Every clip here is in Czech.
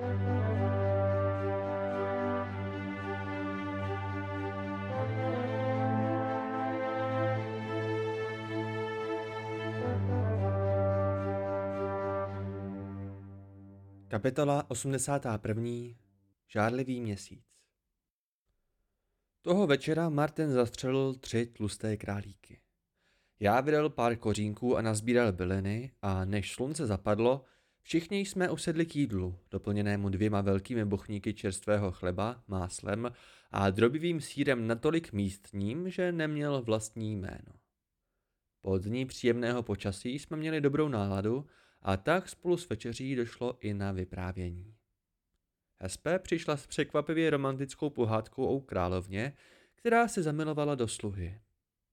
Kapitola 81. Žárlivý měsíc Toho večera Martin zastřelil tři tlusté králíky. Já vydal pár kořínků a nazbíral byliny a než slunce zapadlo, všichni jsme usedli k jídlu, doplněnému dvěma velkými bochníky čerstvého chleba, máslem a drobivým sírem natolik místním, že neměl vlastní jméno. Po dní příjemného počasí jsme měli dobrou náladu a tak spolu s večeří došlo i na vyprávění. SP přišla s překvapivě romantickou pohádkou o královně, která se zamilovala do sluhy.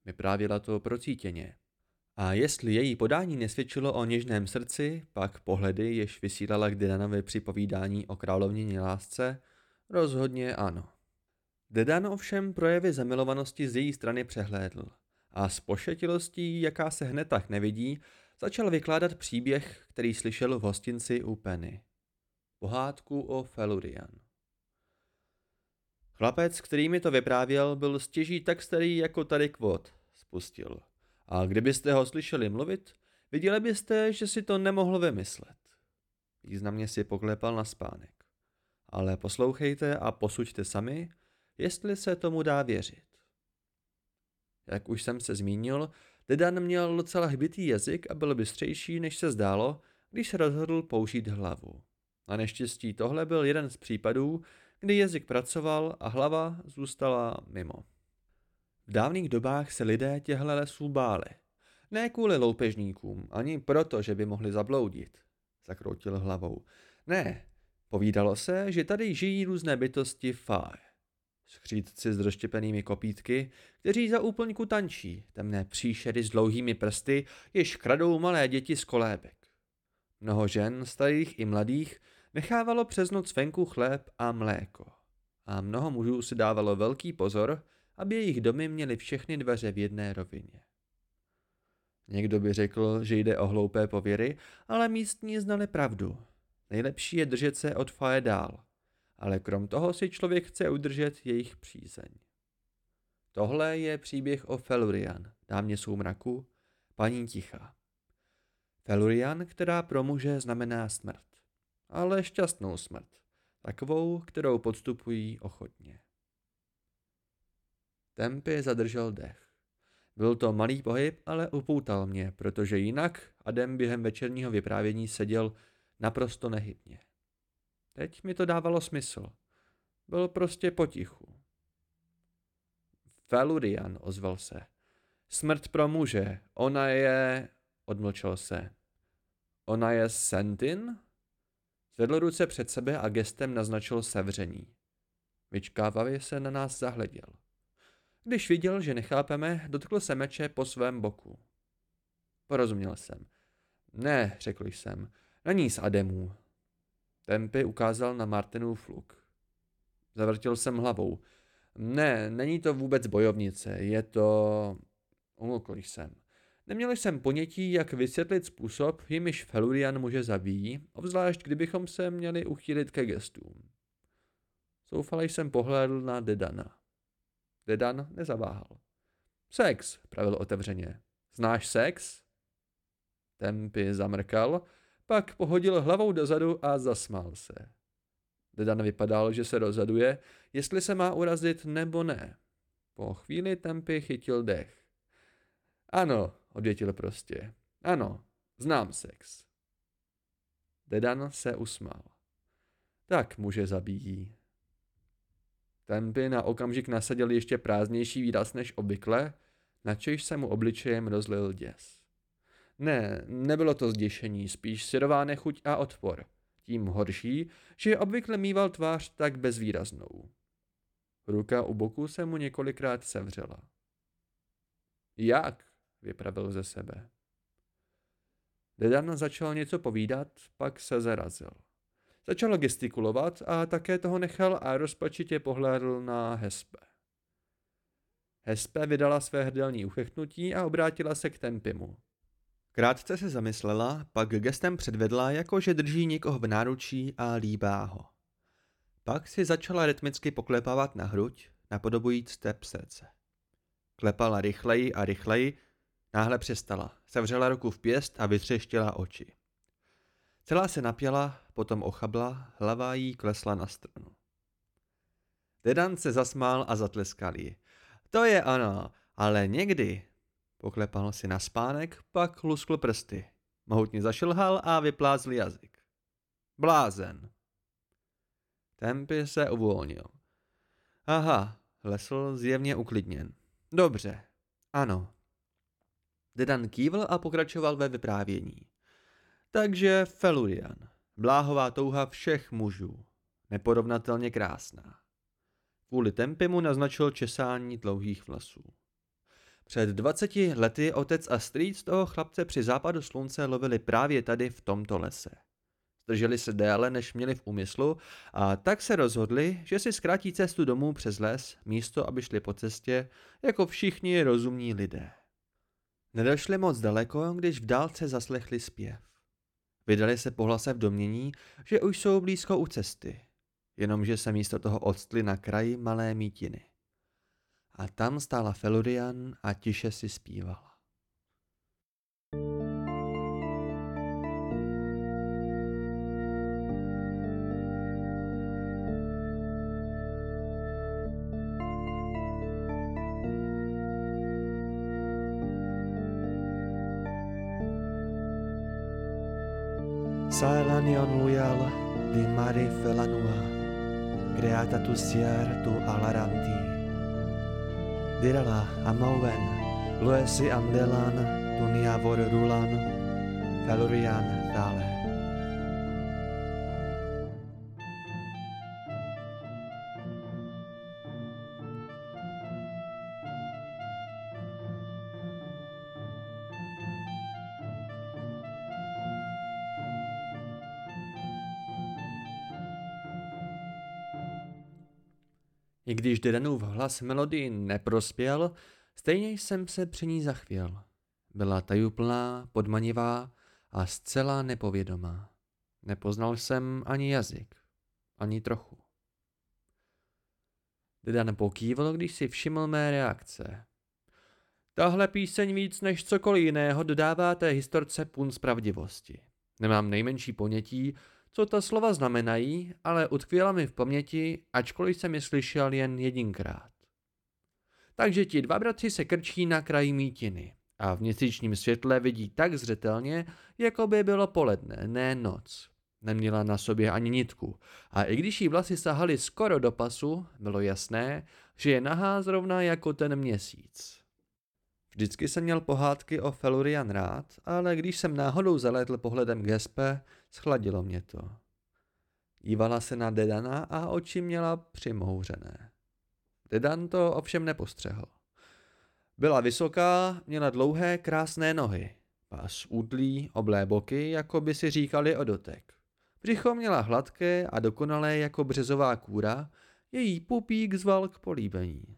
Vyprávěla to procítěně. A jestli její podání nesvědčilo o něžném srdci, pak pohledy, jež vysílala k Dedanovi při povídání o královně lásce, rozhodně ano. Dedan ovšem projevy zamilovanosti z její strany přehlédl a s pošetilostí, jaká se hned tak nevidí, začal vykládat příběh, který slyšel v hostinci u Penny. Pohádku o Felurian. Chlapec, který mi to vyprávěl, byl stěží tak starý jako tady kvot, spustil. A kdybyste ho slyšeli mluvit, viděli byste, že si to nemohl vymyslet. Významně si poklepal na spánek. Ale poslouchejte a posuďte sami, jestli se tomu dá věřit. Jak už jsem se zmínil, Dedan měl docela hbitý jazyk a byl bystřejší, než se zdálo, když se rozhodl použít hlavu. Na neštěstí tohle byl jeden z případů, kdy jazyk pracoval a hlava zůstala mimo. V dávných dobách se lidé těhle lesů báli. Ne kvůli loupežníkům, ani proto, že by mohli zabloudit. Zakroutil hlavou. Ne, povídalo se, že tady žijí různé bytosti fáje. Skřídci s rozštěpenými kopítky, kteří za úplňku tančí, temné příšery s dlouhými prsty, jež kradou malé děti z kolébek. Mnoho žen, starých i mladých, nechávalo přes noc venku chléb a mléko. A mnoho mužů si dávalo velký pozor, aby jejich domy měly všechny dveře v jedné rovině. Někdo by řekl, že jde o hloupé pověry, ale místní znali pravdu. Nejlepší je držet se od faje dál ale krom toho si člověk chce udržet jejich přízeň. Tohle je příběh o Felurian, dámě soumraku, paní ticha. Felurian, která pro muže znamená smrt, ale šťastnou smrt, takovou, kterou podstupují ochotně. Tempy zadržel dech. Byl to malý pohyb, ale upoutal mě, protože jinak Adem během večerního vyprávění seděl naprosto nehybně. Teď mi to dávalo smysl. Byl prostě potichu. Felurian, ozval se. Smrt pro muže. Ona je... Odmlčel se. Ona je Sentin? Zvedl ruce před sebe a gestem naznačil sevření. Vyčkávavě se na nás zahleděl. Když viděl, že nechápeme, dotkl se meče po svém boku. Porozuměl jsem. Ne, řekl jsem, na ní z Ademů. Tempy ukázal na Martinův luk. Zavrtil jsem hlavou. Ne, není to vůbec bojovnice, je to... Umlkl jsem. Neměl jsem ponětí, jak vysvětlit způsob, jimiž Felurian muže zabíjí, obzvlášť kdybychom se měli uchýlit ke gestům. Soufale jsem pohlédl na Dedana. Dedan nezaváhal. Sex, pravil otevřeně. Znáš sex? Tempy zamrkal pak pohodil hlavou dozadu a zasmál se. Dedan vypadal, že se rozhoduje, jestli se má urazit nebo ne. Po chvíli tempy chytil dech. Ano, odvětil prostě. Ano, znám sex. Dedan se usmál. Tak muže zabíjí. Tempy na okamžik nasadil ještě prázdnější výraz než obvykle, načež se mu obličejem rozlil děs. Ne, nebylo to zděšení, spíš syrová nechuť a odpor. Tím horší, že obvykle mýval tvář tak bezvýraznou. Ruka u boku se mu několikrát sevřela. Jak? vypravil ze sebe. Dedan začal něco povídat, pak se zarazil. Začal gestikulovat a také toho nechal a rozpačitě pohlédl na Hespe. Hespe vydala své hrdelní uchechnutí a obrátila se k Tempimu. Krátce se zamyslela, pak gestem předvedla, jako že drží někoho v náručí a líbá ho. Pak si začala rytmicky poklepávat na hruď, napodobujíc step srdce. Klepala rychleji a rychleji, náhle přestala, sevřela ruku v pěst a vytřeštila oči. Celá se napěla, potom ochabla, hlava jí klesla na stranu. Dedan se zasmál a zatleskal jí. To je ano, ale někdy. Poklepal si na spánek, pak luskl prsty. Mohutně zašilhal a vyplázl jazyk. Blázen. Tempy se uvolnil. Aha, lesl zjevně uklidněn. Dobře, ano. Dedan kývl a pokračoval ve vyprávění. Takže Felurian, bláhová touha všech mužů, neporovnatelně krásná. Kvůli tempy mu naznačil česání dlouhých vlasů. Před 20 lety otec a strýc toho chlapce při západu slunce lovili právě tady v tomto lese. Zdrželi se déle, než měli v úmyslu a tak se rozhodli, že si zkrátí cestu domů přes les, místo aby šli po cestě, jako všichni rozumní lidé. Nedošli moc daleko, když v dálce zaslechli zpěv. Vydali se po hlase v domění, že už jsou blízko u cesty, jenomže se místo toho odstli na kraji malé mítiny. A tam stála Felurian a tiše si zpívala. Saelanion lujal di mare felanua, creata tu sier tu alaranti. Dirala amauven, luesi amdelan, tunia vor rulan, felurian thale. I když Dedanův hlas melodii neprospěl, stejně jsem se při ní zachvěl. Byla tajuplná, podmanivá a zcela nepovědomá. Nepoznal jsem ani jazyk, ani trochu. Dedan pokývil, když si všiml mé reakce. Tahle píseň víc než cokoliv jiného dodává té historce pun pravdivosti. Nemám nejmenší ponětí, co ta slova znamenají, ale utkvěla mi v paměti, ačkoliv jsem je slyšel jen jedinkrát. Takže ti dva bratři se krčí na kraji mítiny a v měsíčním světle vidí tak zřetelně, jako by bylo poledne, ne noc. Neměla na sobě ani nitku a i když jí vlasy sahaly skoro do pasu, bylo jasné, že je nahá zrovna jako ten měsíc. Vždycky jsem měl pohádky o Felurian rád, ale když jsem náhodou zalétl pohledem Gespe, schladilo mě to. Dívala se na Dedana a oči měla přimouřené. Dedan to ovšem nepostřehl. Byla vysoká, měla dlouhé, krásné nohy, pás útlý, oblé boky, jako by si říkali o dotek. Břicho měla hladké a dokonalé jako březová kůra, její pupík zval k políbení.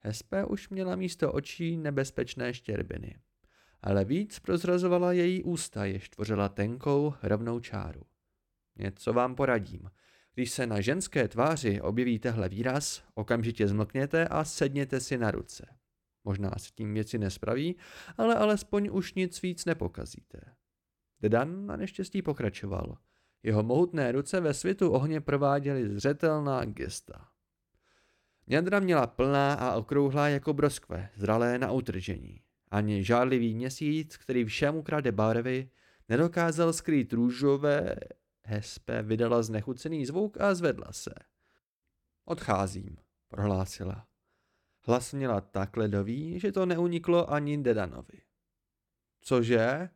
Hespe už měla místo očí nebezpečné štěrbiny, ale víc prozrazovala její ústa, jež tvořila tenkou, rovnou čáru. Něco vám poradím. Když se na ženské tváři objeví tehle výraz, okamžitě zmlkněte a sedněte si na ruce. Možná se tím věci nespraví, ale alespoň už nic víc nepokazíte. Dedan na neštěstí pokračoval. Jeho mohutné ruce ve světu ohně prováděly zřetelná gesta. Nědra měla plná a okrouhlá jako broskve, zralé na utržení. Ani žárlivý měsíc, který všemu krade barvy, nedokázal skrýt růžové, Hespe vydala znechucený zvuk a zvedla se. Odcházím, prohlásila. Hlas měla tak ledový, že to neuniklo ani Dedanovi. Cože?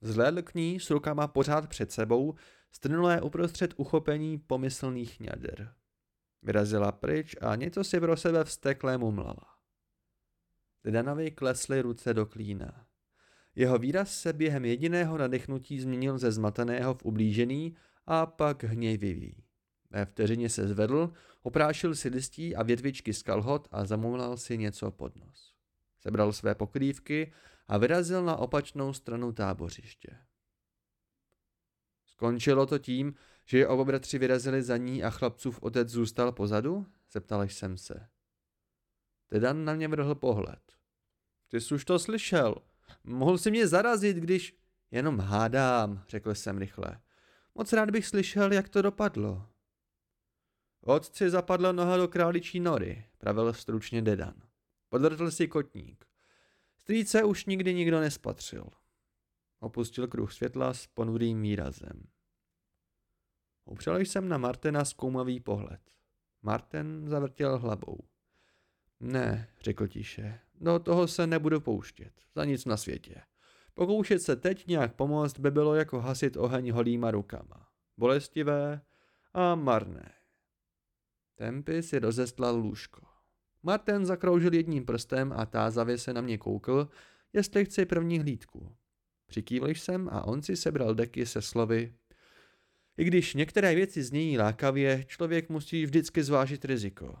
Zhlédl k ní s rukama pořád před sebou, strnulé uprostřed uchopení pomyslných ňader. Vyrazila pryč a něco si pro sebe vstekle mumlala. Dedanovi klesly ruce do klína. Jeho výraz se během jediného nadechnutí změnil ze zmateného v ublížený a pak hněvivý. Ve vteřině se zvedl, oprášil si listí a větvičky z kalhot a zamumlal si něco pod nos. Sebral své pokrývky a vyrazil na opačnou stranu tábořiště. Skončilo to tím, že oba bratři vyrazili za ní a chlapcův otec zůstal pozadu? Zeptal jsem se. Tedan na mě vrhl pohled. Ty jsi už to slyšel. Mohl si mě zarazit, když... Jenom hádám, řekl jsem rychle. Moc rád bych slyšel, jak to dopadlo. Otci zapadla noha do králičí nory, pravil stručně Dedan. Podvrtl si kotník. Strýce už nikdy nikdo nespatřil. Opustil kruh světla s ponurým výrazem. Upřel jsem na Martena zkoumavý pohled. Marten zavrtěl hlavou. Ne, řekl tiše, do toho se nebudu pouštět, za nic na světě. Pokoušet se teď nějak pomoct by bylo jako hasit oheň holýma rukama. Bolestivé a marné. Tempy si rozestlal lůžko. Martin zakroužil jedním prstem a tázavě se na mě koukl, jestli chci první hlídku. Přikývl jsem a on si sebral deky se slovy I když některé věci znějí lákavě, člověk musí vždycky zvážit riziko.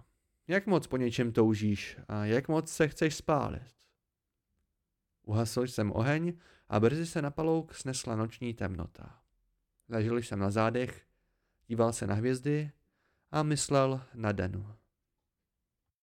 Jak moc po něčem toužíš a jak moc se chceš spálit? Uhasl jsem oheň a brzy se na palouk snesla noční temnota. Ležel jsem na zádech, díval se na hvězdy a myslel na Denu.